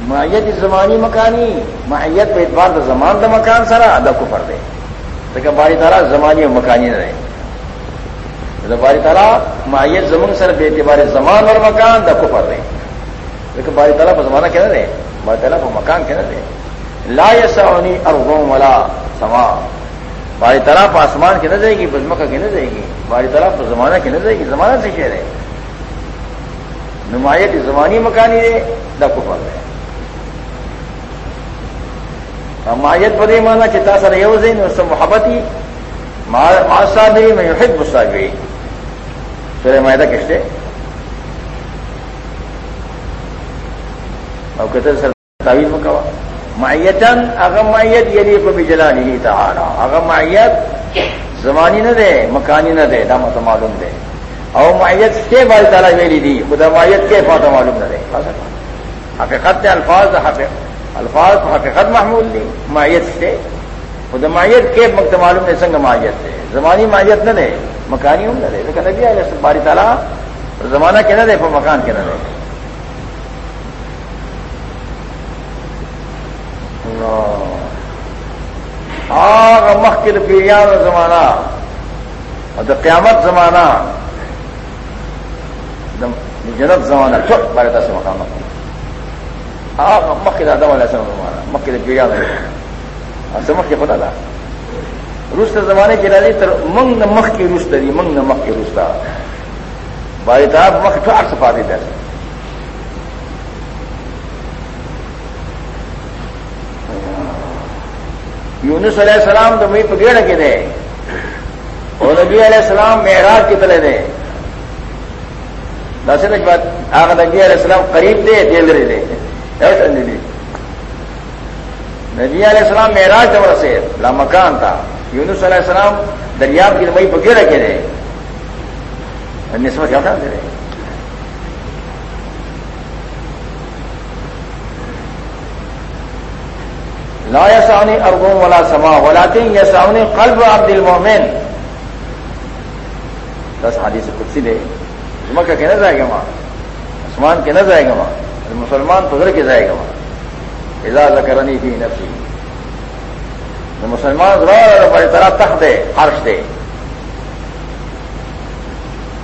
معیت زمانی مکانی، معیت پہ اعتبار دا زمان دا مکان سرا، دا کفر دے۔ لیکن باری تعالیٰ زمانی و مکانی نہ رہے۔ باری تعالیٰ معیت زمن سر بے اعتبار زمان اور مکان دا کفر دے۔ لیکن باری تعالیٰ کو زمانہ کہنا دے باری تعالیٰ کو مکان کہنا دے لا یسعنی ارغم ولا سما۔ باری تعالیٰ پر آسمان کی نہ جائے گی، بزمکہ کی نہ جائے گی۔ باری تعالیٰ پر زمانہ کی نہ جائے گی، زمانہ سے شہر ہے۔ نمایت زمانی مکانی دے دا کفر دے مایت بدے مانا چتا سر یوزین اس سے محبتی ماسا بھی میں یحب غصہ گئی سورہ معاہدہ کشتے اور کہتے سر تعویل میں کہا معیتن اغم معیت یلی کو بھی جلا نہیں تہارا اغم معیت زمانی نہ دے، مکانی نہ دے دامت معلوم دے۔ اور معیت کے بال تعالیٰ میری دی، خدا معیت کے فاتح معلوم نہ دے۔ حقیقت الفاظ حقیقت۔ الفاظ حقیقت محمول دی مایت سے۔ خود مایت کے مقت معلوم نے سنگ مایت سے۔ زمانی مایت نہ دے مکانی ہوں نہ دے۔ لیکن نبی علیہ باری تعالیٰ زمانہ کے نہ دے، پھر مکان کے نہ دے۔ آگ مخل پیریان زمانہ۔ اور قیامت زمانہ۔ جنت زمانہ۔ چھوٹ بارے سے مکان مکان مکے دادا والا سر ہمارا مکے پیڑا میں ہاں، سمکھ کے پتا تھا روس زمانے کے لالی تر، منگ نہ مکھ کی روس تری منگ نہ مکھ کی روس تھا بھائی صاحب مکھ ٹھاک سفا دیتا ہے۔ یونس علیہ السلام تو مئی پگیڑ کے دے۔ اور نبی علیہ السلام معراج کے تلے دے۔ دس بات آگے نبی علیہ السلام قریب دے دل رہے دے۔ جی۔ نبی علیہ السلام معراج دور سے لامکان تھا۔ یونس علیہ السلام دریاب کی نمائی پکے رکھے رہے نسبت کیا دے رہے۔ لا یسانی ارگوں والا سما ولاتی یسانی قلب عبد المومن دس حادی سے کچھ دے۔ تمہیں کا کہنا جائے گا وہاں۔ آسمان کہنا جائے گا وہاں۔ مسلمان تو پدر کے جائے گا وہاں اجازت کرنی تھی نفسی مسلمان بڑی طرح تخت دے، عرش دے۔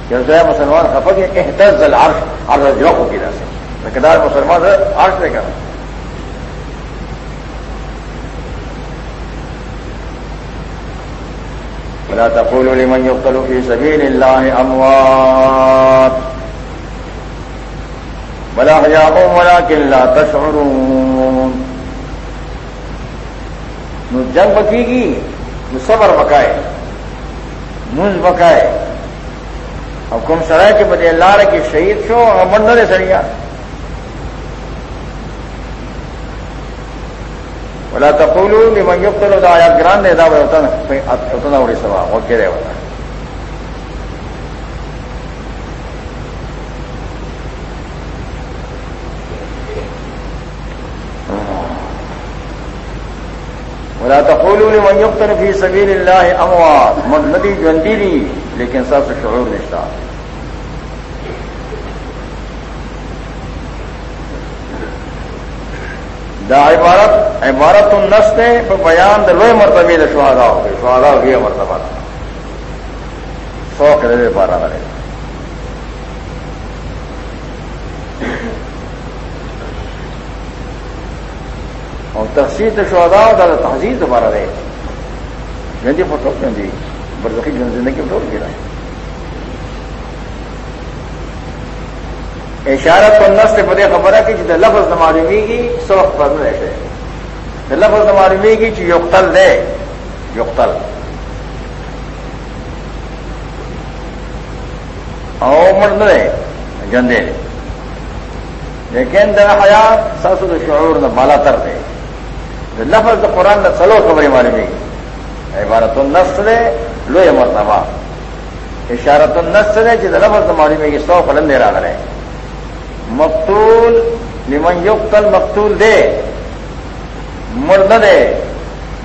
جب جو ہے مسلمان خپت احتج العرش عرض جو کی سے۔ لکھدار مسلمان عرش دے کر ولا تقولوا لمن يقتل في سبيل الله اموات بلا حجاؤں ملا کلّا تشعرون. نو جنگ بکی گی نو صبر بکائے منز بکائے اب کم سرائے کے بدے اللہ کے شہید شو اور منڈل سڑیا بلا تقولو لمن يقتل دا آیات گران دے دا اتنا اڑی سوا وہ کہہ ہوتا ولا تقولوا لمن يقتل في سبيل الله اموات ندی جندی نہیں لیکن سب سے شعور رشتہ دا عبارت عبارت النس نے بیان دلوئے مرتبے دا شہادا ہو گئے. شہادا ہو گیا مرتبہ. سو کرے بارہ کرے اور تحصیل شہدا دا تحصیل دوبارہ رہے۔ گندی فوٹو گندی، برزخی جن زندگی میں فوٹو گرا ہے اشارت کو نس سے بدے خبر ہے کہ جب لفظ نماری گی سو پر رہتے لفظ نماری گی چی یقتل دے۔ یقتل۔ او مرد دے جندے لیکن در حیات ساسو شعور نہ بالا تر دے لفظ قرآن نہ چلو خبریں معلومی عبارت النس نے لو مرتبہ اشارت النس نے جس لفظ معلومی کی سو فلن دے رہا ہے مقتول، لمن یقتل مقتول دے مرد دے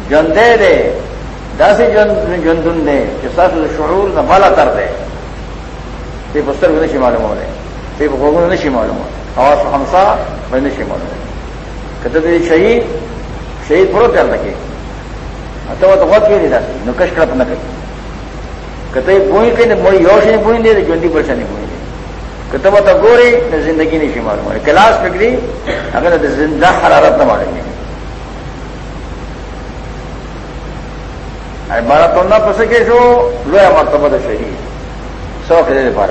جندے دے داسی جندن دے جساس شعور نہ بالا تر دے تے پستر بھی نہیں معلوم ہو رہے تے بھوگوں نہیں معلوم ہو رہے آواز ہمسا میں نہیں معلوم ہو رہے کہتے شہید شہید پورا کر لگے تو وہ تو بہت کیوں نہیں تھا نکش کڑپ نہ کری۔ کہتے بوئی کہ موئی یوش نہیں بوئی دے ٹوینٹی پرسینٹ نہیں بوئی دے۔ کہتے وہ تو گورے نہ زندگی نہیں شمار ہمارے کلاس پکڑی، اگر زندہ حرارت نہ ماریں گے بارہ تو نہ پسکے سو لویا مرتبہ تو شہید۔ سو کے دے پا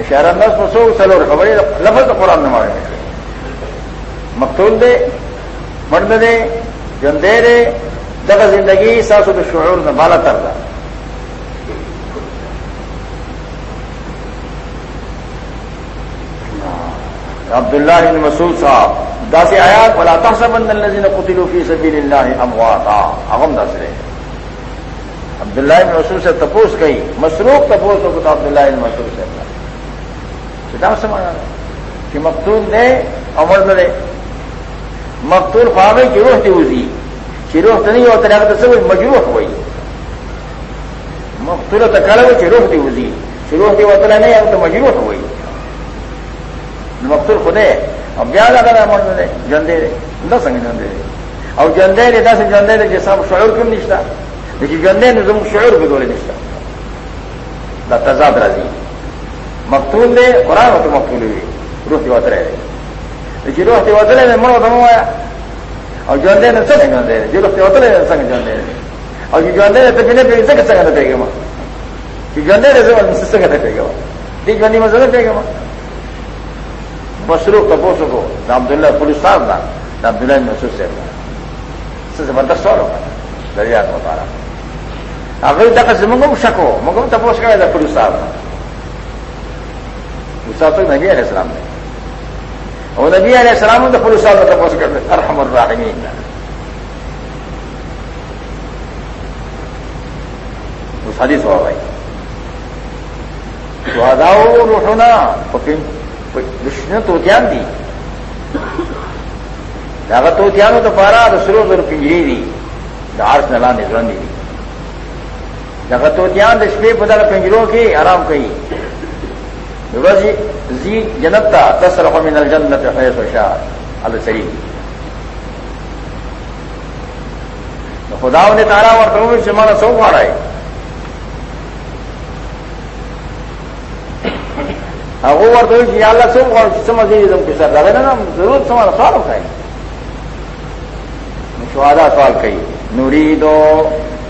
اشارہ نس پسو سلو خبر لفظ تو قرآن نمارے مقتول دے، مرد دے جندے دے جگہ زندگی ساسو تو شعور میں بالا کر رہا عبداللہ بن مسعود صاحب داس آیات، ولا تحسبن الذين قتلوا في سبيل الله امواتا اغم دس رہے عبداللہ بن مسعود سے تپوس گئی مسروق تپوس ہو تو عبداللہ بن مسعود سے۔ سمجھا کہ مقتول نے عمر دے۔ مقتول فاوے کی روح دی وزی. کہ روح تو نہیں ہوتا ہے تو مجروح ہوئی مقتول تو کل کہ روح دی وزی. کہ روح دی وطلع نہیں ہے تو مجروح ہوئی مقتول خودے اب بیاد اگر عمر دے جندے دے نہ سنگ جندے دے اور جندے دے دس جندے دے جیسا شعور کیوں نشتا لیکن جندے نے تم شعور بھی دولے نشتا دا تضاد راضی مقتول دے قرآن ہوتے مقتول ہوئی روح کی وطرے دے لیکن روح کی وطرے میں مرو دمو آیا اور جو اندے نے سنگ جو اندے جو روح کی وطرے نے سنگ جو اندے اور جو اندے نے تو بنے پہ سنگ سنگ نہ پہ گا جو اندے نے زمان سے سنگ نہ پہ گا دی جو اندی میں زمان پہ گا پولیس صاحب دا عبداللہ محسوس سے سے زبردست سوال ہوگا دریات مطالعہ اگر تک منگم شکو منگم تپوس کرے دا پولیس صاحب تک نبی علیہ السلام نے اور نبی علیہ السلام نے پولیس صاحب تپوس کرتے ارحم الراحمین۔ اس حدیث ہوا بھائی تو اداؤ روحنا دشن تو دھیان دی۔ داغا تو دھیان تو پارا تو سرو سر پنجری دی۔ دارس نلا نظرن دی۔ داغا تو دھیان دس پہ پتا پنجروں کی، آرام کئی زی جنت تا تصرف من الجنت حیث و شاہ السری خدا نے تارا اور تو سے مانا سو مارا ہے. وہ ورته چې الله څو غواړي چې سم دې زم کې سر دا نه ضرورت سماره سوال وکړي شهدا سوال کوي نريدو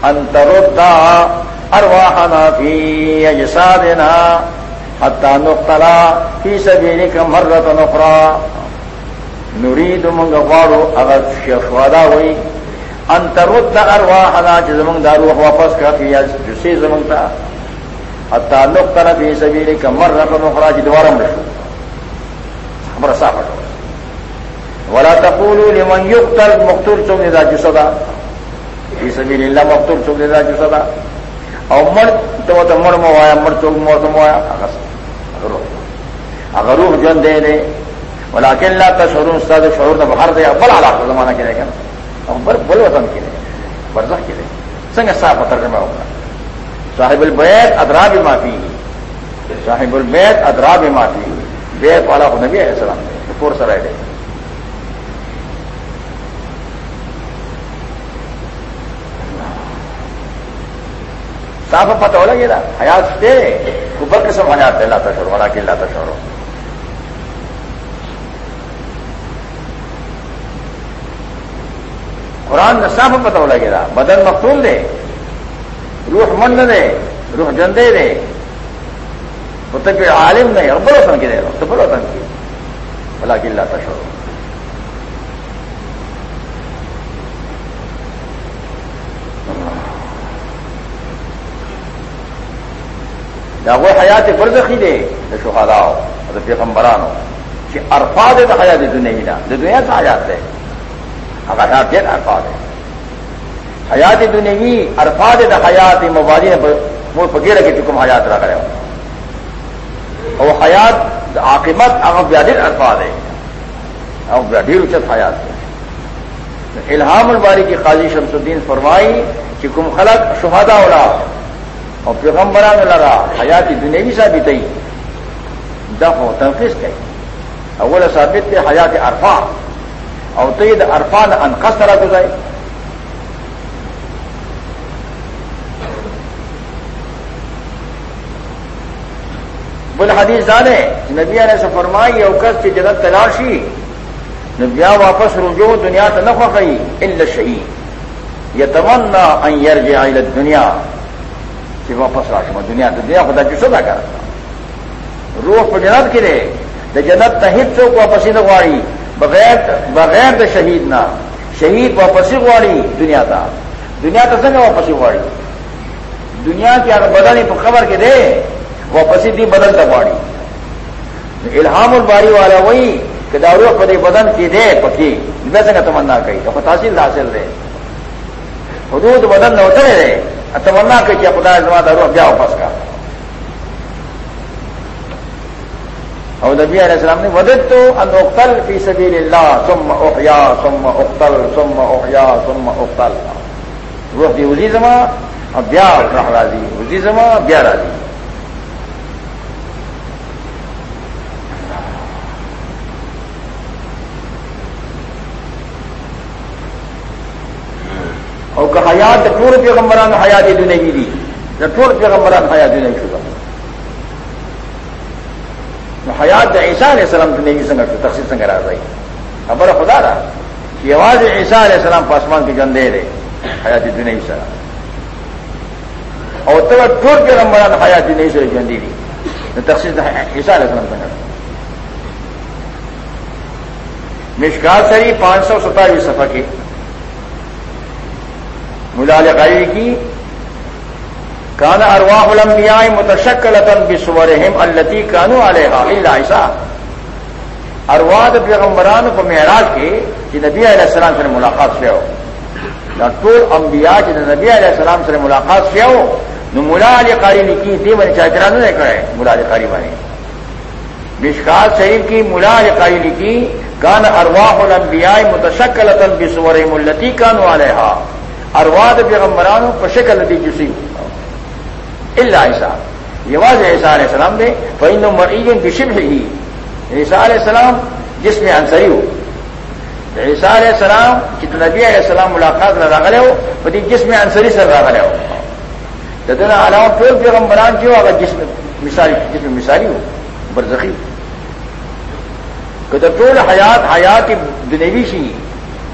ان ترد ارواحنا في اجسادنا حتى نقتلا في سبيلك مرة اخرى نريد من غواړو اگر شهدا وي ان ترد ارواحنا چې زمونږ د روح واپس کړي یا جسې زمونږ ته حتى نقتل في سبيلك مرة أخرى جدوارا مشو خبر صافة ولا تقولوا لمن يقتل مقتول سوق إذا جسدا. في سبيل الله مقتول سوق إذا جسدا. او مر تو تو مر موایا مر چوک مو موایا اگر روح. جن دے دے ولیکن لا تشعرون استاد شعور نہ بہر دے بل علاقہ زمانہ کے رہے گا بل بل وطن کے رہے برزخ کے رہے سنگ صاف ترجمہ ہوگا صاحب البیت ادرا بھی معافی صاحب البیت ادرا بھی معافی بیت والا کو نبی علیہ السلام پور سرائے گئے صاف پتہ ہو لگے حیات سے اوپر قسم حیات ہے اللہ تشور والا کہ اللہ تشور قرآن میں صاف پتہ ہو لگے بدن مقتول دے، روح من دے، روح جندے دے۔ وہ تو عالم نہیں، اور بڑو تن کی دے تو بڑو تن کی۔ بلا کی اللہ تشور یا وہ حیات برزخی دے تو شہادا ہو تو پیغمبران ہو کہ ارفا دے تو حیات دنیا ہی دنیا سے حیات دے اگر حیات دے ارفا دے حیات دنیوی ارفاد دا حیات مبادی نے وہ پگیرہ کے چکم حیات رکھ رہے ہو اور حیات عاقبت اگر بیادر ارفاد ہے اور بیادر اچت حیات ہے الہام الباری کی قاضی شمس الدین فرمائی کہ کم خلق شہادا اڑا اور پیغمبران لڑا حیات دنیوی سا بھی تئی دف و تنفیس کئی اول ثابت تے حیات عرفا اور تید عرفان انقص طرح گزائے بل حدیث دانے نبیا نے فرمائی اوکس کی جنت تلاشی نبیا واپس رجوع دنیا تو نفع خی ان شہید۔ یہ تمنا ائر جائے دنیا سے واپس راشما دنیا تو دنیا خدا جو سدا کر۔ روح کو جنت کرے دا جنت تحت سے واپسی نگواڑی بغیر بغیر دا شہید نہ۔ شہید واپسی گواڑی، دنیا تھا دنیا تو سنگ واپسی گواڑی۔ دنیا کی اگر بدل نہیں خبر کے دے واپسی دی بدل تباڑی الہام الباری والا وہی کہ دارو پدے بدن کی دے، پکی۔ میں سنگ تمنا کہی تو تحصیل حاصل دے۔ حدود بدن نہ اترے رہے تمنا کہ کیا خدا زما دارو بیا واپس کا. اور نبی علیہ السلام نے ودت تو ان اختل فی سبیل اللہ ثم احیا، ثم اختل ثم احیا، ثم اختل روح دی وزی زما اور بیا راضی. وزی زما، بیا راضی. اور کہ حیات ٹور پیغمبران حیات دنگی دی۔ ٹور پیغمبران حیات نہیں شدہ حیات عیسیٰ علیہ السلام دنگی سنگ تقسیم سنگ رہا بھائی خبر خدا رہا کہ آواز عیسیٰ علیہ السلام پاسمان کی جن دے رہے حیات دنگی سرا۔ اور تب ٹور پیغمبران حیات نہیں سے جن دی تقسیم عیسیٰ علیہ السلام سنگ مشکال سری پانچ سو ستاویس سفر کی ملالقائی کی کان ارواح الانبیاء متشکلتن بسورہم اللتی کانو علیہا اللہ عیسیٰ. ارواح پیغمبران کو معراج کے کہ نبی علیہ السلام سے ملاقات سے ہو. نہ ٹول انبیاء کہ نبی علیہ السلام سے ملاقات سے ہو، نو ملا علی قاری لکھی تھی نے کرے ملا علی قاری بنے مشکات شریف کی ملا علی قاری کان ارواح الانبیاء متشکلتن بسورہم اللتی کانو علیہا. ارواد پیغمبرانو پر شکل دی جسی اللہ عیسا یہ واضح عیسیٰ علیہ السلام دے فین مرعین بشب ہی عیسیٰ علیہ السلام جس میں انصری ہو. عیسیٰ علیہ السلام جت نبی علیہ السلام ملاقات نہ راغلے ہو پتی جس میں انصری سے راغلے ہو. جتنا علاوہ ٹول پیغمبران کی ہو اگر جس میں مثالی جس میں مثالی ہو؟ برزخی. کہ ٹول حیات حیات دنیوی سی.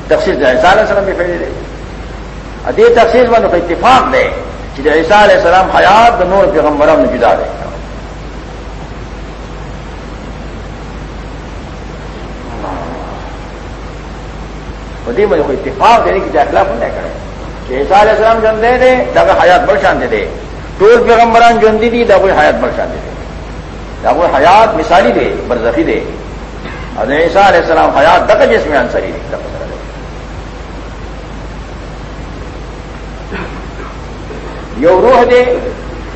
تفصیل عیسیٰ علیہ السلام بھی پھیلے دے. ادے تفصیل میں تو اتفاق دے کہ عیسیٰ علیہ السلام حیات نور پیغمبرم نے جدا دے۔ ودی مجھے کوئی اتفاق دینے کی خلاف نہیں کرے۔ کہ عیسیٰ علیہ السلام جن دے دے، دا حیات بڑھ شان دے دے۔ ٹول پیغمبران جن دی دی، دا کوئی حیات بڑھ شان دے دے۔ دا کوئی حیات مثالی دے، برزخی دے۔ اور عیسیٰ علیہ السلام حیات دک جس میں انصری دے۔ یو روح دے،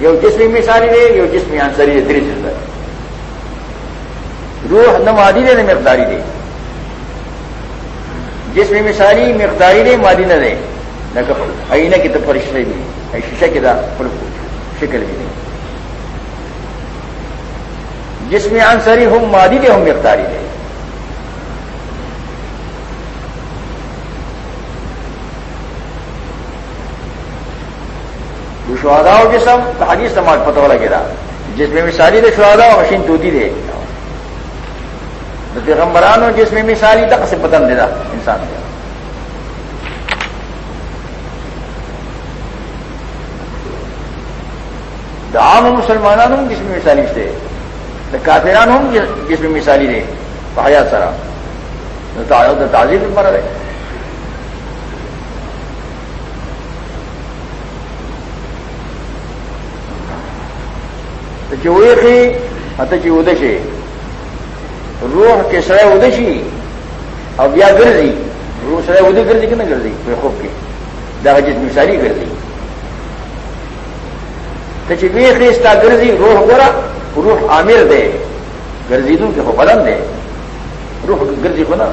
یو جسمی مثالی دے، یو جسمی انصری دے دری چیز روح نہ مادی دے، نہ مقداری دے. جسمی مثالی، مقداری دے، مادی نہ دے. نہ اینا کی تو فرشتے بھی شیشہ کی دا شکل بھی نہیں. جسمی انصری ہم مادی دے، ہم مقداری دے. شہدا ہو جسم تو حدیث سماج پتہ لگے گا جس میں مثالی دے شہدا ہو مشین دودھی دے۔ تو پیغمبران ہو جس میں مثالی تک سے پتن دے دا انسان دے۔ عام مسلمان ہوں جس میں مثالی سے کافران ہوں جس میں مثالی دے۔ حیات سرا۔ تعزیر پر رہے۔ چې وېخي اته روح کې سره وده شي او بیا ګرځي. روح سره وده ګرځي کنه ګرځي؟ په خوب کې. دا جس مثالی ګرځي. ته چې وېخي ستا روح ګره روح عامر دی. ګرځیدون کې خو بدن دی. روح ګرځي خو نه.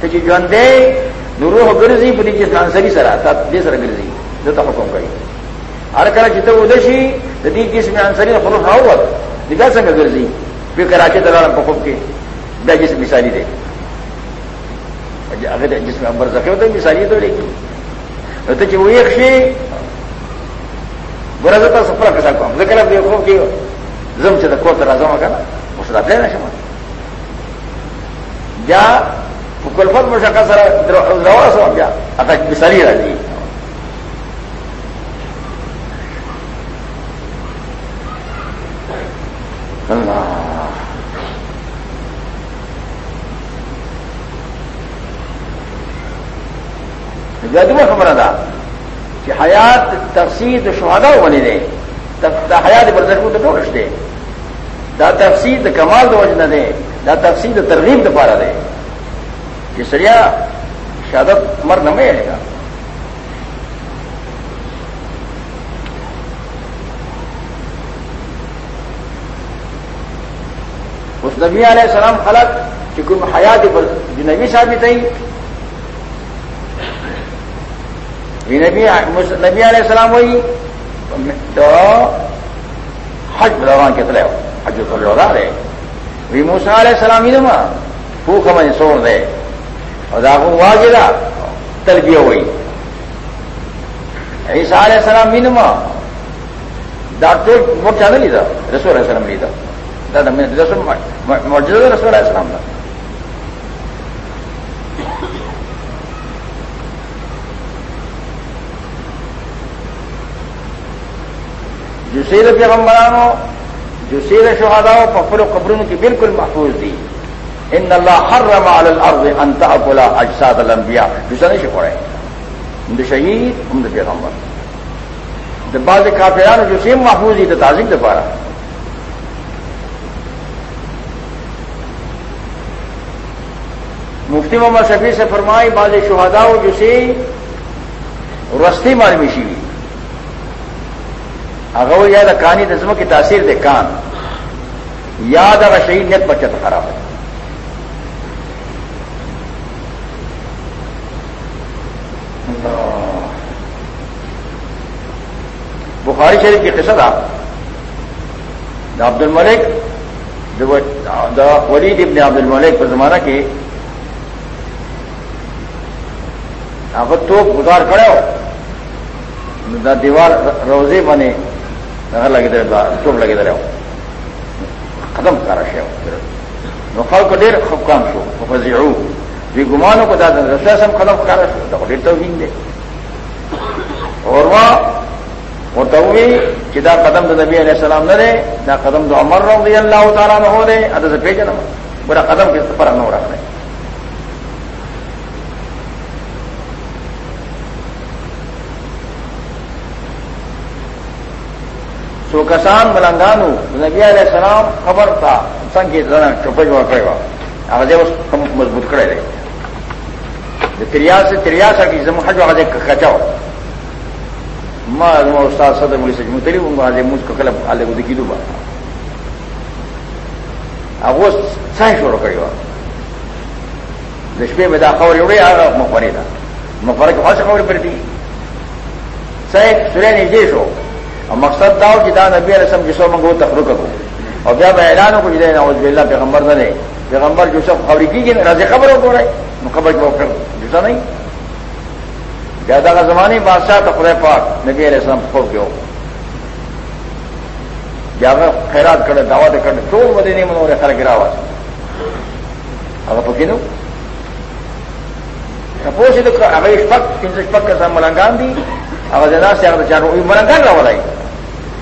ته چې ژوند دی، نو روح ګرځي په دې کې ځان سره. تا دې سره ګرځي. حکم کوي. ہر کله چې ته ودشي د دې جسم انصري خلوص راووت. د بیا څنګه ګرځي؟ په کراچي دلاره په خوب کې، بیا جس مثالی دے اگر جس میں امبر سکے تو مثالی تو لے گی تو چې وې شي ګورځه تاسو خپل کسا کوم. ځکه له دې خو کې زم چې د کور ته راځم کنه اوس را پلان شم. بیا په کلفت مشکل سره درو بیا. اته مثالی راځي. اللہ. جدو خبر ادا کہ حیات تفسیر شہادا بنی دے. حیات بردر کو تو رشتے. دا تفسیر کمال دو وجہ دے. دا تفسیر ترغیب تو پارا دے. کہ سریا شہادت مر نہ میں گا. نبی علیہ السلام خلق چکم حیات جو نبی ثابت ہی نبی نبی علیہ السلام وہی تو حج دوران کتنے ہو، حج تو لوڑا رہے وی موسا علیہ السلام ہی نما پھوک من سوڑ دے۔ اور داغو وا گرا تلبیہ ہوئی۔ عیسیٰ علیہ السلام بھی نما۔ ڈاکٹر وقت چاہتا نہیں تھا رسول علیہ السلام لیتا نہیں تھا رسول مرجد رسول علیہ السلام تھا جو سیر پیغمبرانو جو سیر شہاداؤ پفر و قبروں کی بالکل محفوظ تھی ان اللہ حرم علی الارض ان تاکل اجساد الانبیاء. دوسرا نہیں شکوڑے. ہم شہید، ہم پیغمبر. جب بعض کافرانو جو محفوظ ہی تو تعظیم دے پارا مفتی محمد شفیع سے فرمائی، بعض شہداؤ جو سی رستی مار مشی ہوئی۔ اگر یا د کانی د کی تاثیر دے کان۔ یاد اگر شہید نیت بچت خراب ہے۔ بخاری شریف کی قصد آپ عبد الملک ولید ابن عبد الملک پر زمانہ کے آپ تو گزار کھڑے ہو۔ دیوار روزے بنے۔ لگے دے چوٹ لگے دے ختم کرا شے نخل کو ډیر خفقان شو فزعو وی ګمانو کو دا رسول سم ختم کرا شو دا ډیر اور وا وتوی چې دا قدم د نبی علیہ السلام نه ده دا قدم د عمر رضی الله تعالی عنہ ده اته پیژنم ګره قدم کې پر نه راغلی سو کسان ملنگانو، نبی علیہ السلام خبر تھا سنگ کی طرح چپج ہوا کرے گا۔ آگے اس مضبوط کرے رہے تریا سے تریا سا کی زم حج آگے کچاؤ ماں استاد صدر مجھے سج متری ہوں آج مجھ کو کلب آلے کو دکھی دوں گا اب وہ سائن شروع کرے گا۔ دشپے میں دا خبر اڑے آ رہا مفرے تھا مفرے کو سے خبر پڑتی سائن سورہ نجیش ہو۔ اور مقصد تھا کہ دا نبی علیہ السلام جسو منگو تفرق کو۔ اور جب میں اعلان کو جدے نوز بلّہ پیغمبر نہ دے۔ پیغمبر جو سب خبر کی گئی راز خبر ہو تو رہے خبر جو کر، جسا نہیں۔ زیادہ کا زمانے بادشاہ تو خدے پاک نبی علیہ السلام کھو کے ہو جاگا خیرات کرے دعوت کرے تو مدے نہیں منو رہے خر گراوا اگر پکی دو سپوز تو اگر اشفق تین سو اشفق کا سام ملنگان دی، اگر جنا سے اگر چار ملنگان رہا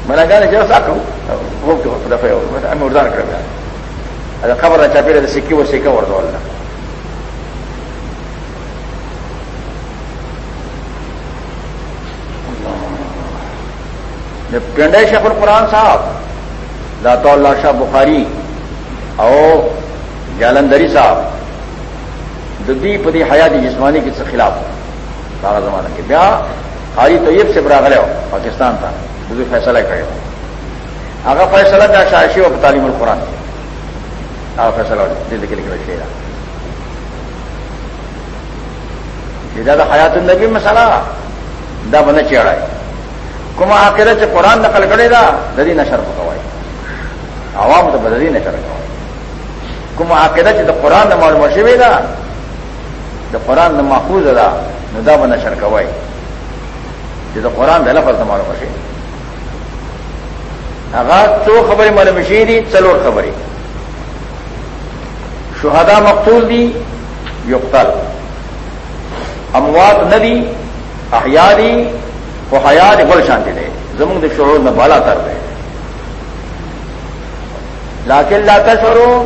والا ملنگان جو ساکو وہ تو دفعہ ہو میں مردان کر گیا یعنی. اگر خبر اچھا پھر سکی وہ سکا ورد والا پنڈے شیخ القرآن صاحب داتا اللہ شاہ بخاری اور جالندری صاحب ددی پتی حیاتی جسمانی کے خلاف؟ سارا زمانہ کے بیا حاری طیب سے برا گلے ہو پاکستان تھا ددی فیصلہ کرے ہو اگر فیصلہ کا شاشی و تعلیم القرآن. آگا فیصلہ دل کے لکھ شیرا یہ زیادہ حیات النبی مسئلہ دا بند چیڑا ہے کما آخر سے قرآن نقل کرے گا ددی نشر پکوائی عوام تو بدری نشر کوائی کوم عقیده چې د قران د معلومه شوی ده، د قران د محفوظ ده، نو دا به نشر کوي چې د قران د لفظ د معلومه شي. هغه څو خبرې معلومه شي دي څلور خبرې شهدا مقتول دي یقتل. اموات ندی احیا دي خو حیا دي بل شانتي دي زمونږ د شعور نه بالا تر دی لیکن لا تشعروا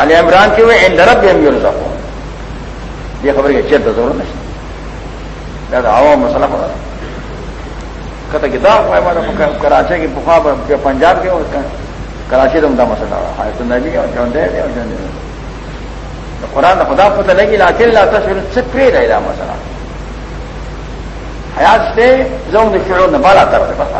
آل عمران کی ہوئے ان درب بھی ہم یورزقوں یہ خبر کی چیت ضرورت نہیں زیادہ عوام مسئلہ پڑا کہتا کہ دا کراچی کے بخاب پنجاب کے کراچی تو عمدہ مسئلہ رہا ہے۔ تو نبی اور جون دے اور جون دے قرآن خدا پتہ نہیں کہ لاکل لاتا شروع سے پری رہے گا مسئلہ حیات سے زون شروع نے بالا کر دے بس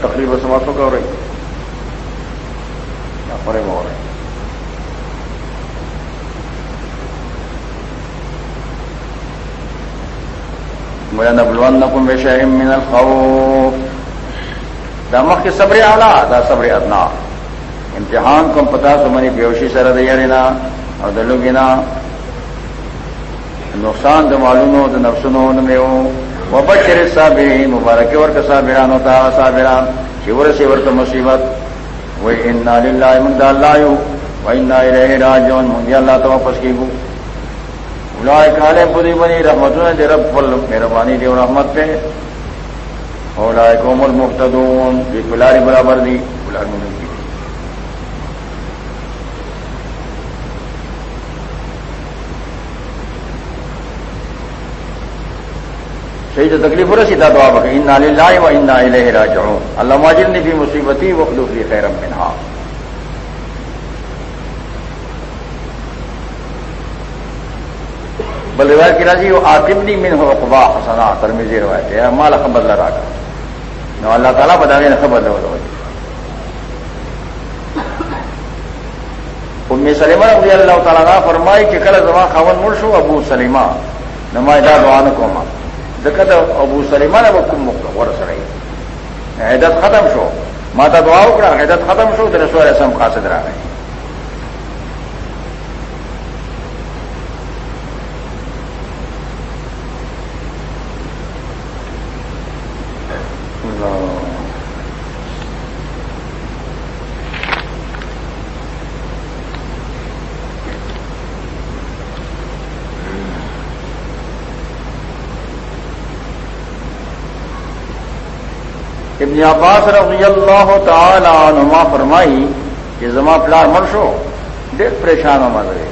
تقریب سماعتوں کا ہو رہی یا پرے میں ہو رہی مجھے نبلون من الخوف۔ دا مخ کے صبر آلہ دا صبر ادنا۔ امتحان کم پتا تو منی بیوشی سر دینا یعنی اور دلو گنا نقصان د معلومو د نفسونو میں ہوں وبشر الصابرين مبارک ور کا صابران ہوتا صابران شور سے ور کا مصیبت وہ ان للہ من اللہ یو۔ و ان الیہ راجعون من اللہ تو واپس کی گو اولائک بدی بنی رحمتنا دے رب فل مہربانی دی رحمت پہ اولائک هم المهتدون دی پلاری برابر دی پلار میں صحیح تو تکلیف رسی تھا دعا بک ان للہ و انا الیہ راجعون۔ اللہ ماجر نے بھی مصیبتی و خلوف لی خیرم منہا۔ بل روایت کی راضی وہ آتمنی من ہو اقبا حسنا ترمیزی روایت ہے۔ مال خبر لڑا کر نو اللہ تعالیٰ بتا دیں خبر لو لو ام سلیمہ رضی اللہ تعالیٰ نے فرمائی کہ کل زمان خاون مرشو ابو سلیمہ۔ نمائدہ دعان کو ماں دقت ابو سلیمان اب کم ور سره عیدت ختم شو۔ ما ته دعا وکړه عیدت ختم شو د رسول الله سم قاصد راغی ابن عباس رضی اللہ تعالی عنما فرمائی کہ زما پلار مرشو دیر پریشان ہو مدرے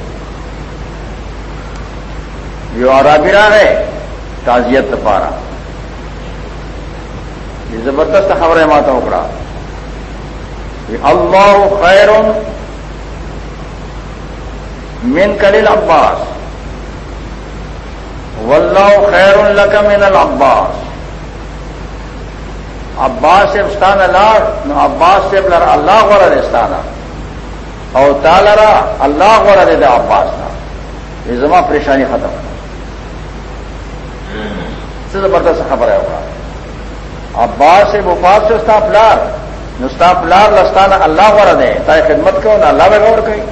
جو آرابرا ہے تعزیت پارا۔ یہ زبردست خبر ہے ماتا اکڑا۔ اللہ خیر من کلیل عباس واللہ خیر لک من العباس۔ عباس سے استان اللہ عباس سے اللہ غور استانہ اور تالرا اللہ غور دے دا عباس تھا یہ زما پریشانی ختم. سے زبردست خبر ہے ہوگا عباس سے وفات سے استا پلار نستا پلار لستانہ اللہ غور دے تاکہ خدمت کرو نہ اللہ میں غور کہیں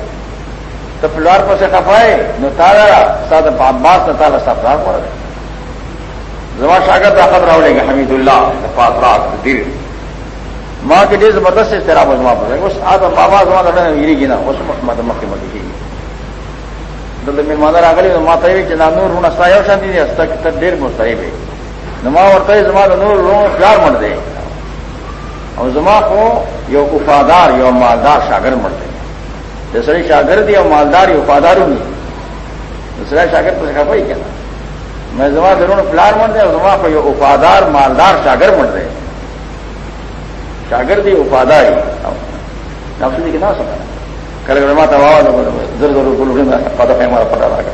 تو پلار پر سے کفائے نو تالرا عباس نہ تالا ستا پلار غور دے زما شاگرد دا خبر راولیں گے حمید اللہ فاطرات دل ماں کے لیے زبردست سے تیرا بزما پر اس آدم بابا زما دا میری گی نا اس مت مکہ مکی کی دل میں مانا راگلی ما تے جنا نور ہونا سایو شانتی دی استا کہ دیر مستریب ہے۔ نما ورتے زما دا نور رو پیار مڑ دے اور زما کو یو وفادار، یو مالدار شاگرد مڑ دے جیسے شاگرد یا مالدار یا وفادار نہیں دوسرا شاگرد تو سکھا پائی کیا نا میں زما درون پلار مر دے زما کو یہ وفادار مالدار شاگر مر دے شاگر دی وفاداری. نفس دی کتنا سمجھا کل زما تباہ زر ضرور بول پتا ہے ہمارا پتہ لگا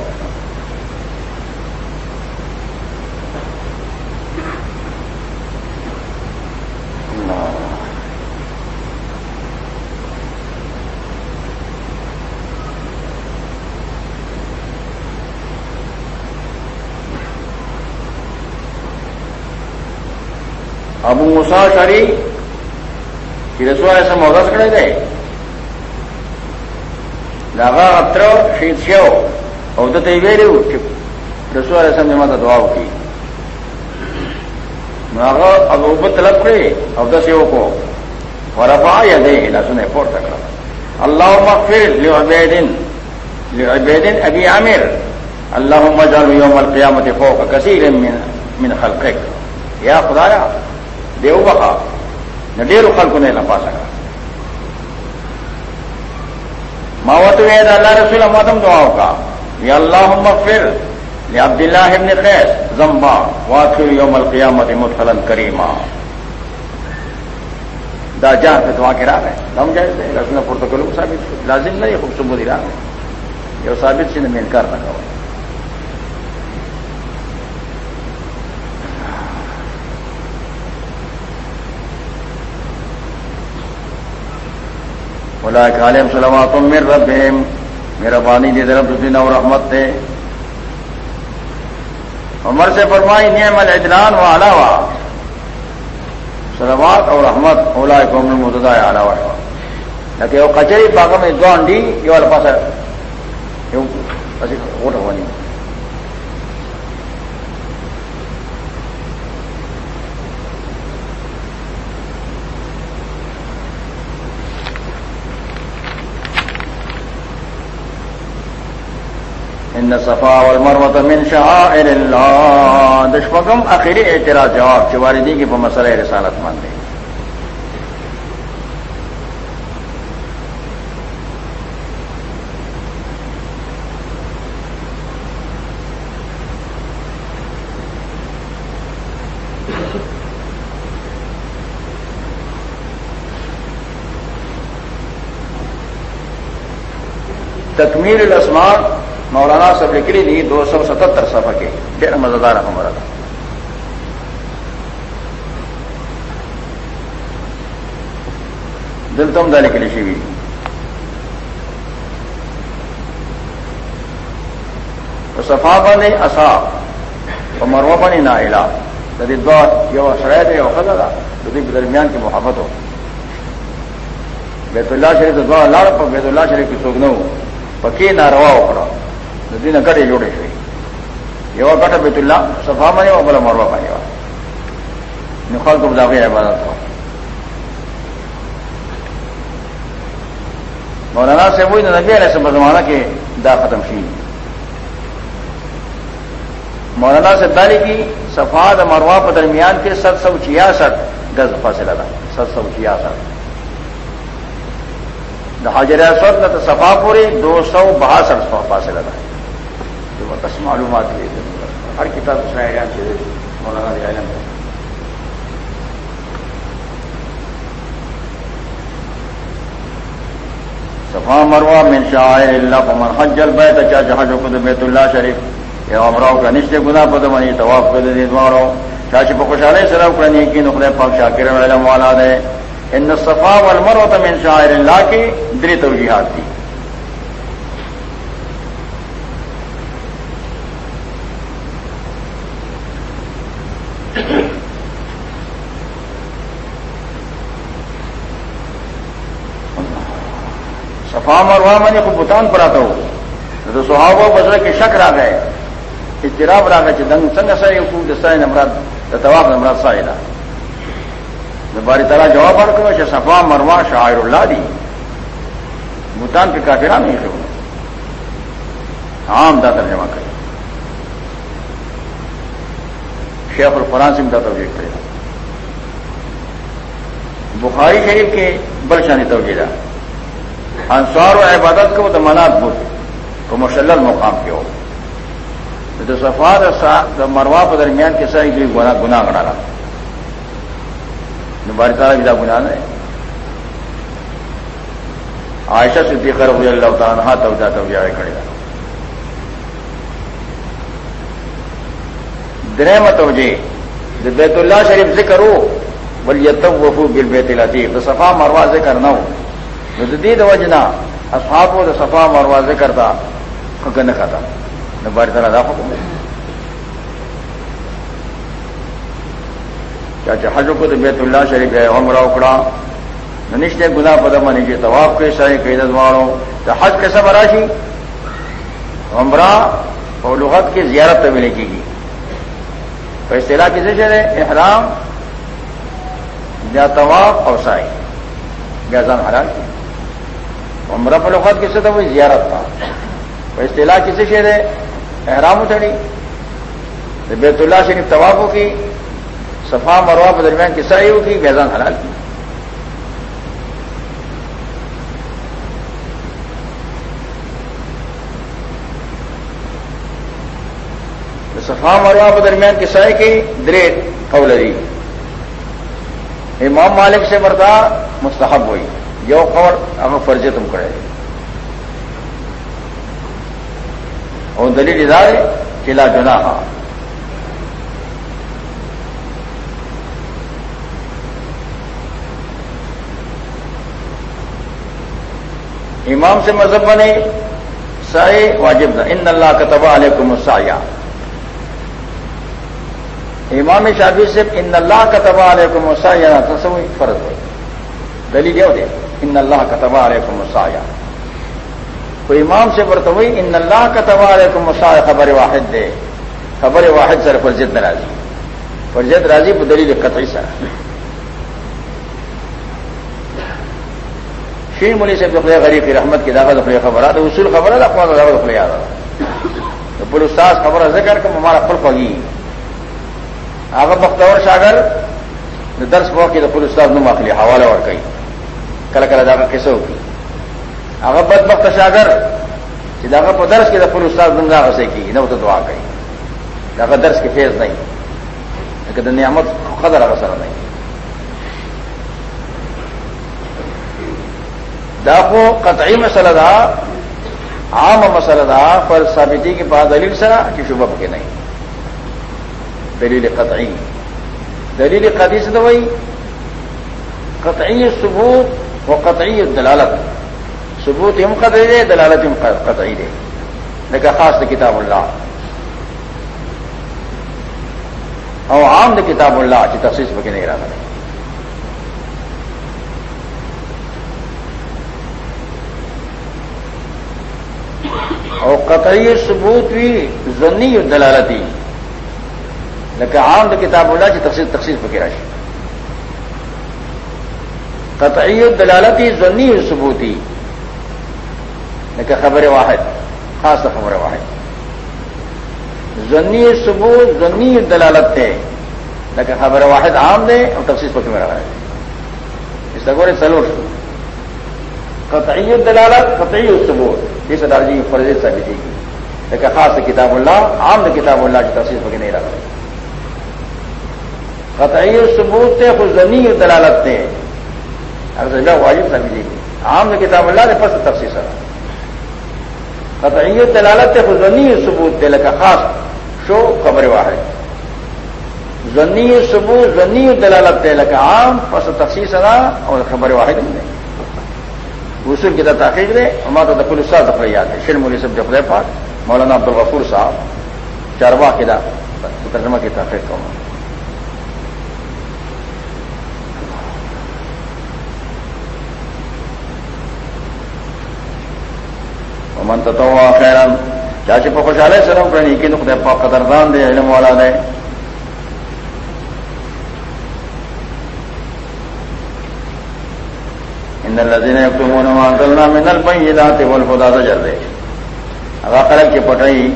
ابو مسا شری چې رسول الله سم مودس کړی دی اتر شهید شو او د ته ویلو چې رسول الله سم ماته دعا وکړي هغه ابو بکر طلب کړی او د سیو کو. ورفع يديه لا سنه پورته کړ اللهم اغفر لعبيد لعبيد ابي عامر. اللهم اجعل يوم القيامه فوق كثير من من خلقك یا خدایا. دیو بخا نہ ڈیرو خلق نے نہ پا سکا ماوت وید اللہ رسول ماتم دعاؤ کا یا اللہ مغفر یا عبد اللہ ابن قیس زمبا واخر یوم القیامت مدخلا کریما دا جان پہ دعا کے راہ ہے دم جائے تھے رسول پورتکلو ثابت لازم نہیں خوب سبودی راہ ہے یہ ثابت سے نے میں انکار نہ کروں بولا عالم سلامات میر رب میرا پانی دی طرف دین اور رحمت تھے عمر سے فرمائی نعم الادلان و علاوہ سلامات اور رحمت اولا قوم المتدا علاوہ لیکن وہ کچہری پاک میں دو انڈی یہ والا پاس ہے۔ ووٹ ان صفا والمروه من شعائر الله. دشپکم اخیری اعتراض جواب چې والدی کې په مسله رسالت باندې تکمیل الاسماء مولانا سب لکڑی دی دو سو ستہتر سفا کے ڈیر مزیدار ہمارا تھا دل تم دل کے شیوی۔ تو صفا بنے اصا تو مروا بنی نہ علا جدید دور یہ شرائط ہے وہ خدا جدید درمیان کی محبت ہو۔ بیت اللہ شریف دعا لاڑ پر بیت اللہ شریف کی سوگن پکی نہ روا اکڑا دین گٹے جوڑے شوی یو گٹه بیت الله، صفا باندې او بل مروه باندې نو خلکو په دغه عبادت کو مولانا سے وہی نبی علیہ السلام زمانہ کے دا ختم شي؟ مولانا سے داری کی صفا د مروه په درمیان کې 766 گز فاصله ده 766 د حجر اسود نه صفا پوری 262 فاصله ده بس معلومات ہر کتاب اس میں سے مولانا اعلان صفا مروا من شاعر اللہ پمن حج البیت چا جہاں جو خود بیت اللہ شریف۔ یا امراؤ کا نشتے گنا پد منی طواف کر دے دوارو چاچی پہ خوشحالے کرنی کی نقل پاک شاکر علم والا دے۔ ان صفا والمروہ من شاعر اللہ کی دری توجیحات تھی۔ صفا مروا میں نے کو بتان پڑا تھا تو سہاو بسر کے شک را گئے اضطراب را گئے دنگ سنگ سر خوب دستا نمراد طواف نمراد سائلہ باری تعالیٰ جواب پڑ کرو صفا مروا شاعر اللہ دی۔ بھوتان پہ کافرہ نہیں کرو عام دا ترجمہ کرے۔ شیخ القرآن سے دا توجہ کرے۔ بخاری شریف کے بلشانی توجہ انصار و عبادت کو تو منات بدھ تو مشلل مقام کے ہو تو سفار مروا پر درمیان کے سر جو گنا گنا گڑا رہا باری تعالیٰ جدا گنا ہے عائشہ سے دیکھ ہوئی اللہ تعالیٰ ہاں توجہ توجہ کھڑے گا درے متوجہ بیت اللہ شریف ذکر ہو بل یتب وفو بل بیت لطیف تو صفا مروا ذکر نہ ہو دید وجنا اصحاب و صفا مروا ذکر تھا گن کھاتا نہ باری طرح دا حکم چاچا حج کو تو بیت اللہ شریف ہے عمرہ اکڑا نشتے گنا پدم نیچے طواف کے سائے کئی ددواروں تو حج کیسا براشی عمرہ اور لغت کی زیارت تو ملے گی تو اصطلاح کسی سے احرام یا طواف اور سائی بیازان حرام کی عمرہ پر لغت کس تو وہ زیارت تھا۔ تو اصطلاح کسی شہر ہے؟ احرام اٹھڑی بیت اللہ شریف طواف کی، صفا مروا کے درمیان کس طرح ہوگی بیزان حلال کی۔ صفا مروا کے درمیان کسا کی؟ دریٹ قولری۔ امام مالک سے مرتا مستحب ہوئی۔ یو قور ہمیں فرض تم کرے اور دلیل ادارے قلعہ جنا امام سے مذہب بنے، سائے واجب نہ۔ ان اللہ کا تباہ علیکم السایہ امام شادی سے ان اللہ کا تباہ علیکم السایہ تصوی فرض ہو دلی دے دے ان اللہ کا تباہ علیکم السایہ تو امام سے برتوئی ان اللہ کا تباہ علیکم السایہ خبر واحد دے۔ خبر واحد سر فرجت راضی فرجت راضی کو دلیل قطعی سر۔ شیر ملی سے دخلے غریب رحمت کی دعوت دخلے خبر آتا اصول خبر ہے اپنا دعوت دخلے یاد۔ تو پھر استاذ خبر ذکر کہ ہمارا پل پگی آگر بختور شاگر، درس بو کی تو پھر استاذ نم اخلی حوالہ اور کئی۔ کل کل داغا کیسے ہوگی آگر بد بخت شاگر داغا کو درس کی تو پھر استاذ نم داغا سے کی نہ تو دعا کئی داغا درس کی فیض نہیں لیکن نعمت قدر اثر نہیں داخو قطعی مسئلہ دا عام مسئلہ دا پر ثابتی کے بعد دلیل سرا کہ شبہ کے نہیں دلیل قطعی دلیل قدی سے دوائی قطعی ثبوت و قطعی دلالت ثبوت ام قطعی دے، دلالت ام قطعی دے. لیکن خاص کتاب اللہ. اور عام دے کتاب اللہ کی تفصیل بکے نہیں رہا اور قطعی ثبوت بھی ضنی دلالتی. لیکن عام تو کتاب اللہ کی تفصیل تفصیل پکی راشی قطعی دلالتی ضنی ثبوتی. لیکن خبر واحد، خاص خبر واحد. ضنی ثبوت ضنی دلالت تھے لیکن خبر واحد عام دے اور تفصیل پکی میں رہا ہے. اس طرح سلوٹ. قطعی دلالت قطعی ثبوت. اس جی فرض ثابت کی لیکن خاص کتاب اللہ، عام کتاب اللہ کی تفصیل بگے نہیں رکھتے قطعی ثبوت تھے خزنی دلالت تھے اگر واجب سمجھے گی عام کتاب اللہ نے پس تفصیل سر قطعی دلالت تھے خزنی ثبوت تھے لیکن خاص شو خبر واحد۔ ضنی ثبوت ضنی دلالت تھے لیکن عام پس تفصیل سرا اور خبر واحد نہیں اصول کی تحقیق دے ہمارا تو پولیس صاحب دفعہ یاد ہے۔ شیر مولی صاحب جفر پاک مولانا عبد الغفور صاحب چارواہ کی ترجمہ کی تحقیق کروں من تو خیرن چاچی پہ خوشحال سرم کرنی کی نقطۂ پاک قدردان دے، علم والا دے. ان الذين يكتمون ما انزلنا من البينات والهدى زجر دے. هغه خلک چې پټای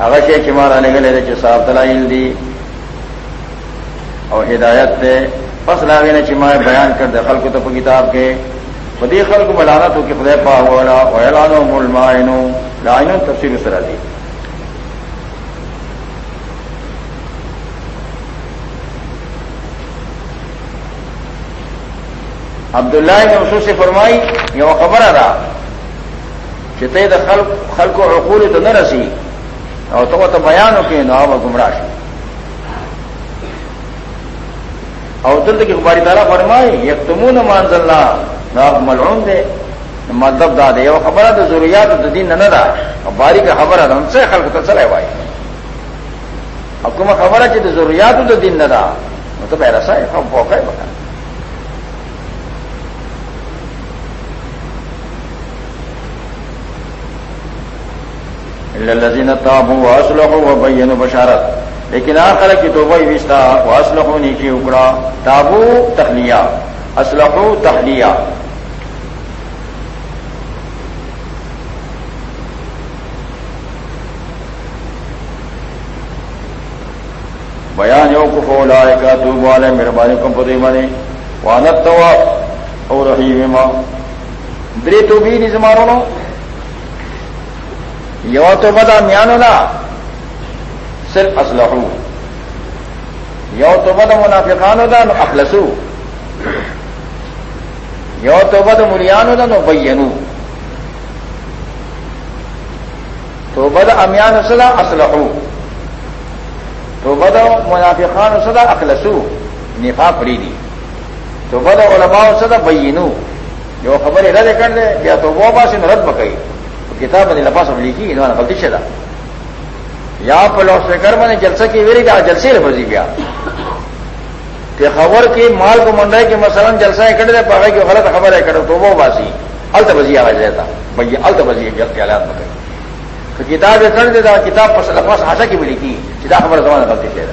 هغه شی چې مار علی غلې چې صاحب دلایل دي او هدایت ده پس لاغې نه چې بیان کړ د خلکو ته په کتاب کې په دې خلکو ملامت او کې خدای په ولا او اعلانهم المائنو لاینو تفسیر سره دي عبداللہ نے اسو سے فرمائی یہ وہ خبر رہا چتے دا خلق خلق و عقول تو نہ رسی۔ اور تو تو بیان ہو کے نو گمراہ اور دل کی باری تعالیٰ فرمائی یک تمون مانز اللہ نہ ملعون دے. مطلب دا دے. وہ خبر ہے تو ضروریات تو دین نہ دا باری کا خبر ہے ان سے خلق تو چلے بھائی اب تمہیں خبر ہے کہ ضروریات تو دین نہ دا تو میرا سا ہے موقع ہے بتا لذین تابو اسلح و بین بشارت. لیکن آخر کی تو وہی وسطہ وہ اسلح نیچے اکڑا تابو تخلیہ اسلح تخلیہ بیان یو کفو لائے کا تو والے مہربانی کم پتے بنے وانت تو اور رہی ماں دری تو بھی نہیں زمانوں یو تو بدا میانو نا صرف اسلح یو تو بد منافقانو دا نو اخلصو یو تو بد مریانو دا نو بینو. تو بد امیان سدا اسلحو تو بد منافقان سدا اخلصو. نفا پڑی دی. تو بد علماء سدا بینو. جو خبر رد کر دے یا تو وہ باس رد بکئی. کتاب نے لفاظ لکھی انہوں نے غلطی شدہ. یا پلو سے کر میں نے جلسہ کی ویری جلسے لفظی گیا خبر کی مال کو منڈا ہے کہ مثلاً جلسہ کٹ دے پا کہ غلط خبر ہے کرو تو وہ باسی الت بزی آواز دیتا۔ بھیا الت بزی جلد میں تو کتاب یہ دیتا کتاب پر آشا کی بھی لکھی سیدھا خبر زمانہ غلطی سے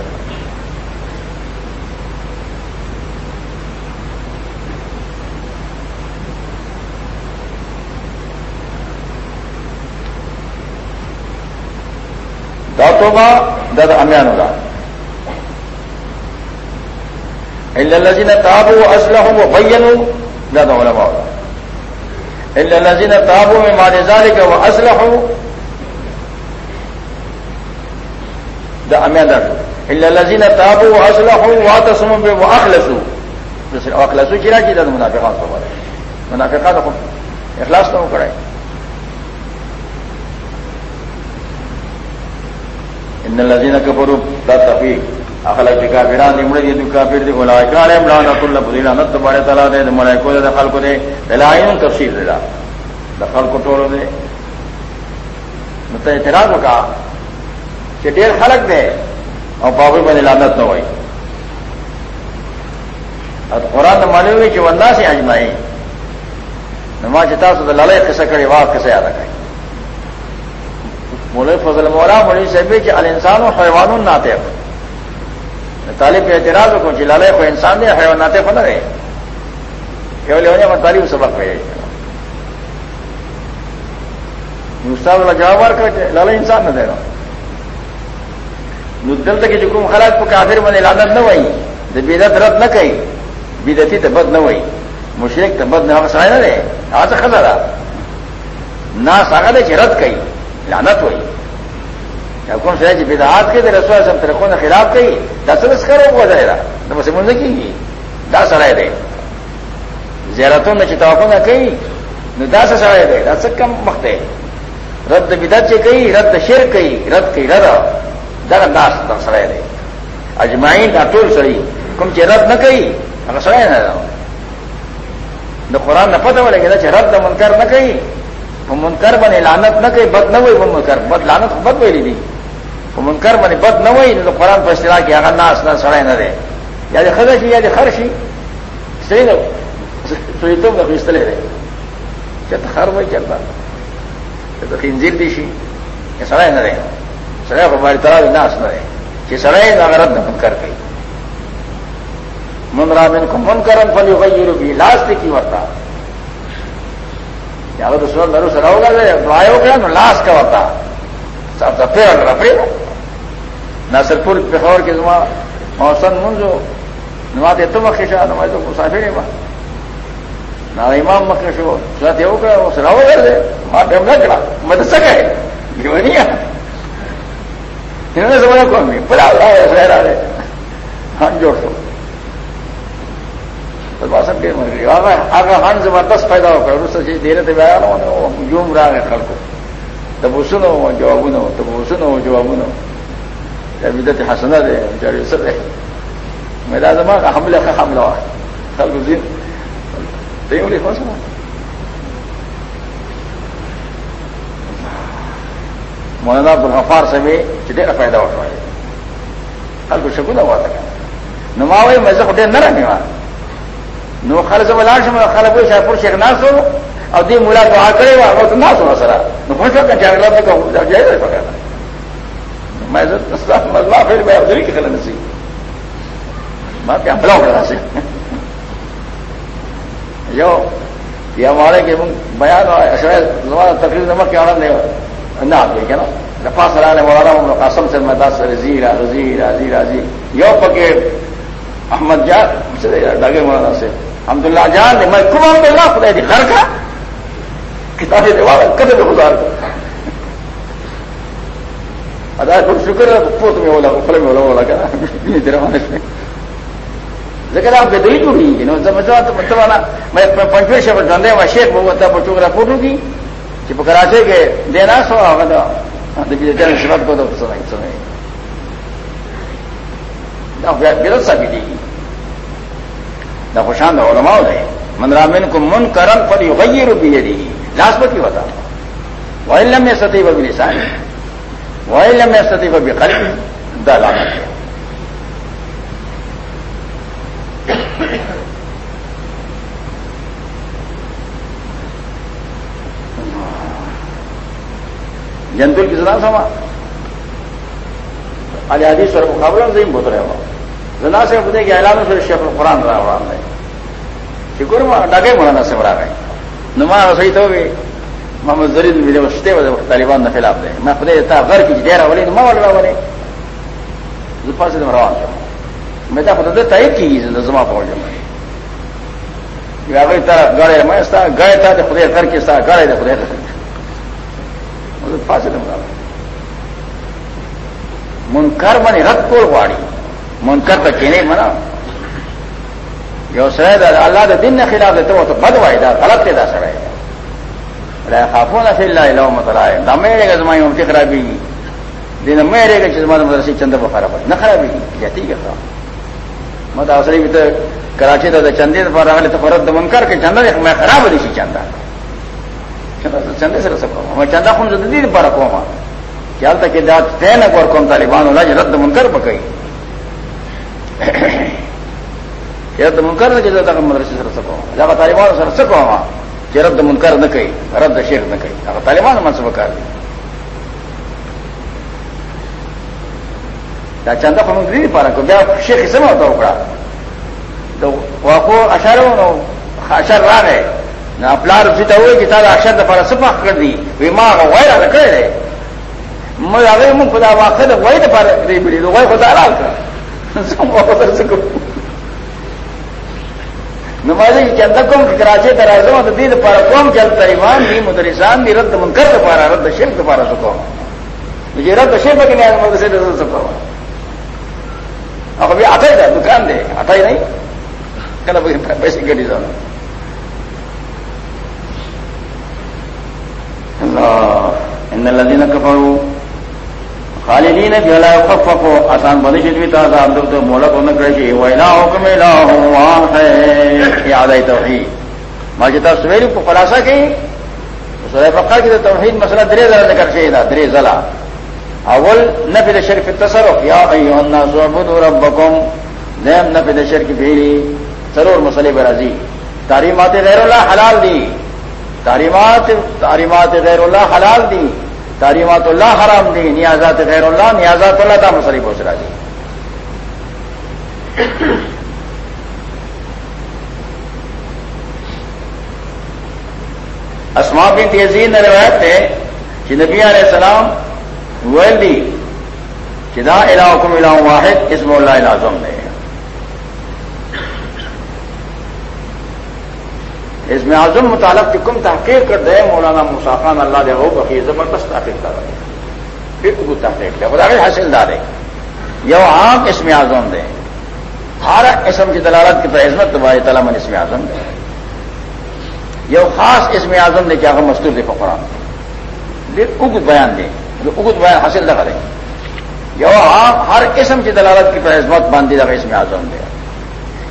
توبہ دد امیان ہوگا الزین تابو اسلح تابو میں مانے زال کا وہ اسلح دا تابو و اسلح وا تسم پہ وہ اخلسو اخلسو چرا کی منافقات تو اخلاص تو کرے ان الذين كفروا لا تفيق. اخلق دي کافران دي مړي دي کافر دي ولای کاله مړه کله بدیلا نت باندې تعالی دې ملائکه دې خلکو دې دلایل تفسیر دې د خلکو ټولو دې نو ته اعتراض وکا چې ډېر خلک دې او په باندې لعنت نه وای او قرآن ته معنی چې وندا سي اجمعي نو ما چې تاسو د لاله قصه کړي واو قصه یاد کړئ مولوی فضل مولا مولوی صاحب کہ الانسان و حیوان ناطق طالب اعتراض کو جلالے کو انسان دے حیوان ناطق نہ رہے کیول ہونے میں تعلیم سبق پہ استاد والا جواب وار کر لال انسان نہ دے رہا ندل تک جکم خلاق کو کافر من لادت نہ وئی بدت رد نہ کہی بدتی تو بد نہ وئی مشرق تو بد نہ سمجھ نہ رہے آج خزا نہ ساگا دے رد کہی لانت ہوئی کون سے بدعات کے دے رسوا سب طرقوں نے خلاف کہی دس رس کرو وہ جائے گا تو مجھے منظر کی گی دس اڑائے دے زیارتوں نے چتاوکوں نے کہی دس سڑائے دے دس کم مختے رد بدت سے کہی رد شیر کہی رد کی رد. در انداز دس سڑائے دے اجمائن اٹول سڑی کم چے رد نہ کہی اگر سڑائے نہ قرآن نہ پتہ بولے کہ رد منکر نہ کہی منکر بنے لانت نہ کہ بد نہ ہوئی وہ منکر. بد لانت بد ویلی دی منکر بنے بد نہ ہوئی تو قرآن پر اصطلاح کیا اگر ناس نہ سڑے نہ دے یا جو خدشی یا جو خرشی صحیح نہ تو یہ تم نہ لے رہے چل خر وہی چلتا تو خنزیر دی شی یہ سڑے نہ رہے سڑے کو ہماری طرح ناس نہ رہے کہ سڑے نہ اگر نہ منکر گئی من رامن کو من کرن فلی غیر بھی لاس کی ورتا یا تو سر نرو سر ہوگا دعائے ہو گیا نا لاس کا ہوتا سب تو پھر رفڑے نہ صرف پخور کے زما موسم منزو نماز تو مکشا نماز تو مسافر ہے نہ امام مکش ہو ساتھ ہو گیا وہ سر ہوگا دے۔ ماں ڈم نہ چڑھا میں تو سکے یہ نہیں ہے۔ انہوں نے سمجھا کون نہیں؟ بڑا سہرا رہے۔ ہاں جوڑ سو سب کے مر گئی۔ اگر ہن ہاں، زبردست پیدا ہو کر۔ اس سے جی دیر سے بیا نہ جوم رہا ہے خل کو تب اس نو جواب نو، تب اس نو جواب نو۔ بدت حسنا دے بیچارے سب ہے میرا زما کا حملہ کا حملہ ہوا خل کو دن تو لکھو سنا۔ مولانا عبد الغفار سے چٹے کا فائدہ اٹھوائے خل کو شکو نہ ہوا تھا۔ نماوی مزه خټه نه راځي ما نو خل سے خلک ولاړ شم خلک وي شاپور شیخ ناسو او دې مولا دعا کړې و او ته ناسو سره نو په څه کې جګړه به کوم دا جاي دی پکاره ما زه تاسو ما فیر نسی ما په بلا وړا سي یو یا ہمارے کے بیان اشرائے زمانہ تقریر نمک کے آنند نہ آتے کیا نا؟ رفا سلام مولانا قاسم سے میں دس رضی رضی راضی راضی یو پکے احمد جان ڈاگے مولانا سے۔ الحمد للہ جان میں کم الحمد للہ خدا دی گھر کا کتابیں دیوار کدے میں گزار ادا کچھ شکر ہے پوت میں بولا پھل میں بولا بولا کیا تیرا مانس میں لیکن آپ کے دئی ٹوٹی گی مطلب میں پنچویں شب ڈندے میں شیخ بہو تھا بچوں کا فوٹو کی چپ کراچے کے دینا سو جن سمت کو تو سنائی سنائی گرت سا بھی دی گی نہ خوشان علماء ہے مندرامین کو من کرن پر یہ روپی دے دی لاسپتی ہوتا وہ لمبے ستی وہ بھی نسان وہ لمبے ستی وہ بھی خرید دلانت ہے جنتل کی زنا سما آزادی سر مقابلہ سے ہی بہت رہے ہو زنا سے بتے کہ اعلان سے شیخ القرآن رہا قرآن ہے۔ شکر ڈاکے مولانا سے برا گئے نما رسوئی تو بھی۔ محمد زرید بھی وستے ہو طالبان نے خلاف دے. میں خدے دیتا گھر کی ڈیرا والے نما والا والے زفا سے روان کروں میں تو خود تائید کی گئی زما پہنچ جائے گڑے میں گئے تھا تو خدے کر کے گڑے تھے خدے فاصل منکر بنے رت کو واڑی منکر تو کہنے منا. جو سرد اللہ کے دن نے خلاف دیتے وہ تو بد وائے دا غلط دے دا سڑے خافو نہ پھر لائی لو مت رائے نہ میرے گا زمائی مجھے خرابی دن میرے گا چزمان مدرسی چند بخارا پڑے نہ خرابی جاتی ہے مت اصلی بھی تو کراچی تو چندے پر رہے تو فرد من کر کے چندہ دیکھ میں خراب ہو سی چندہ چندے سے رسک میں چندہ خون زدی زندگی پر رکھوں گا کیا تھا کہ دات تین اور کون طالبان اللہ رد من کر پکئی رد من کر کے تک مدرسے سے رسکو جب طالبان سے رسکو ہوا کہ رد من کر نہ کہی رد شیر نہ کہی اگر طالبان منصوبہ کر دی چندہ خون زندگی پر رکھو بیا شیخ سے ہوتا اکڑا تو واقو اشاروں اشر را گئے نہ پلار اسی تو ہوئے کہ تعالیٰ اشر دفعہ سپا کر دی. وی ماں کا وائر رکھ رہے میں اگر من خدا واقع تو وہی دفعہ نہیں ملی تو وہی خدا رال کر نمازی کی چند قوم کی کراچی درازوں تو دید پارا قوم چلتا ایمان دی مدرسان دی رد منکر دپارا رد شرک دپارا سکو. مجھے رد شرک کی نیاز مدرسے رد سکو. اب ابھی آتا ہی تھا دکان دے. آتا ہی نہیں کل پیسے گڈی جانا ان الذين كفروا خالدين فيها لا آسان بنی شدوی تو مولا کو نہ یاد ہے توحید۔ ماجتا سویری کو خلاصہ کی سورہ بقرہ کی توحید مسئلہ درے ذرا ذکر شی دا درے ذرا۔ اول نفی شرف التصرف۔ یا ایها الناس اعبدوا ربکم۔ نفی شرک فیلی ضرور مسئلے برازی تعلیمات غیر اللہ حلال دی۔ تعلیمات تعلیمات غیر اللہ حلال دی۔ تعلیمات اللہ حرام دی نیازات غیر اللہ، نیازات اللہ تھا مسئلے پہنچ رہا جی۔ دی اسما بن تیزین نے روایت ہے کہ نبی علیہ السلام ویل دی کہ دا الہکم الہ واحد، اسم اللہ العظم نے۔ اس میں اعظم متعلق کی کم تحقیق کر دے، مولانا مسافان اللہ دے ہو بقی زبردست تحقیق کر رہے پھر کو تحقیق دے خدا کے حاصل دارے یہ عام اس میں اعظم دے۔ ہر اسم کی دلالت کی عزمت تباہ تعالیٰ من اس میں اعظم دے۔ یہ خاص اس میں اعظم دے کیا ہم مستور دے قرآن۔ اگت بیان دے۔ جو اگت بیان حاصل نہ کریں یہ عام ہر قسم کی دلالت کی عزمت باندھی لگا اس میں اعظم دے۔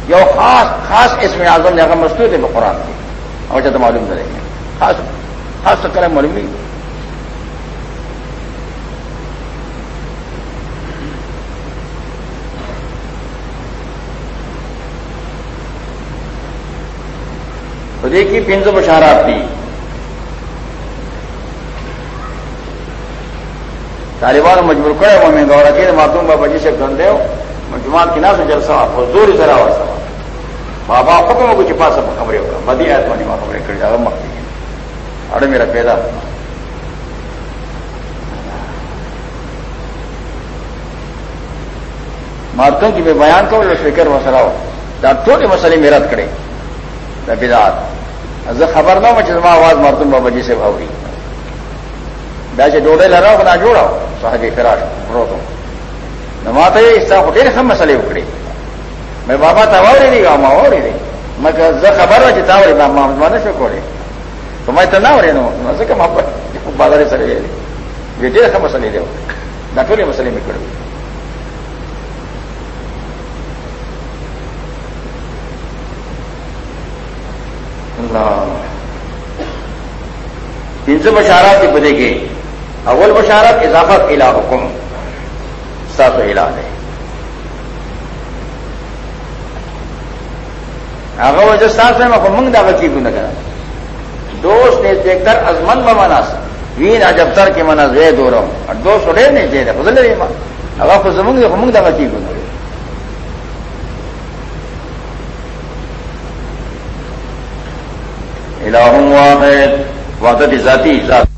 یہ خاص خاص اس میں اعظم دے مستور دے قرآن دے۔ اور جب معلوم کریں گے۔ خاص خاص چکر ہے معلوم نہیں۔ تو دیکھیے پنج آپ کی۔ طالبان مجبور کرے وہ میں گورا کے معتوم بابا جی سے کر دے مجموعات کی نا سے جلسہ حضور ذرا سوال بابا حکم کو چپا سب خبریں ہوگا مدی آیت مانی ماں خبریں کر جاگا مکتی اڑے میرا پیدا مارتوں کی میں بیان کرو لو فکر مسئلہ ہو ڈاکٹر مسئلے میں رد کرے بدات خبر نہ ہو میں آواز مارتوں بابا جی سے بھاؤ رہی بیسے ڈوڑے لڑاؤ بنا جوڑاؤ سہجے فراٹ رو تو نماتا یہ اس طرح ہوٹل ہم مسئلے اکڑے میں بابا تھا وہ رہی گا ماں اور رہی میں خبر ہو جتا ہو رہی ماں مانے سے کوڑے تو میں تو نہ ہو رہی نا سے کہ بازار سر لے بیٹے رکھا مسئلے دے نہ ٹولے مسئلے میں کڑے تین سو بشارات کی بدے گی اول بشارت، اضافت الہ حکم سات الہ ہے اگر وجہ ساتھ میں منگ دا کی گن کر دوست نے دیکھ کر ازمن میں مناس وین اجب تر کے منا زے دو رہا ہوں اور دوست اڑے نہیں جے بدل رہی ماں اگر کو زمنگ منگ دا کی گن الہ واحد، وحدت ذاتی ذات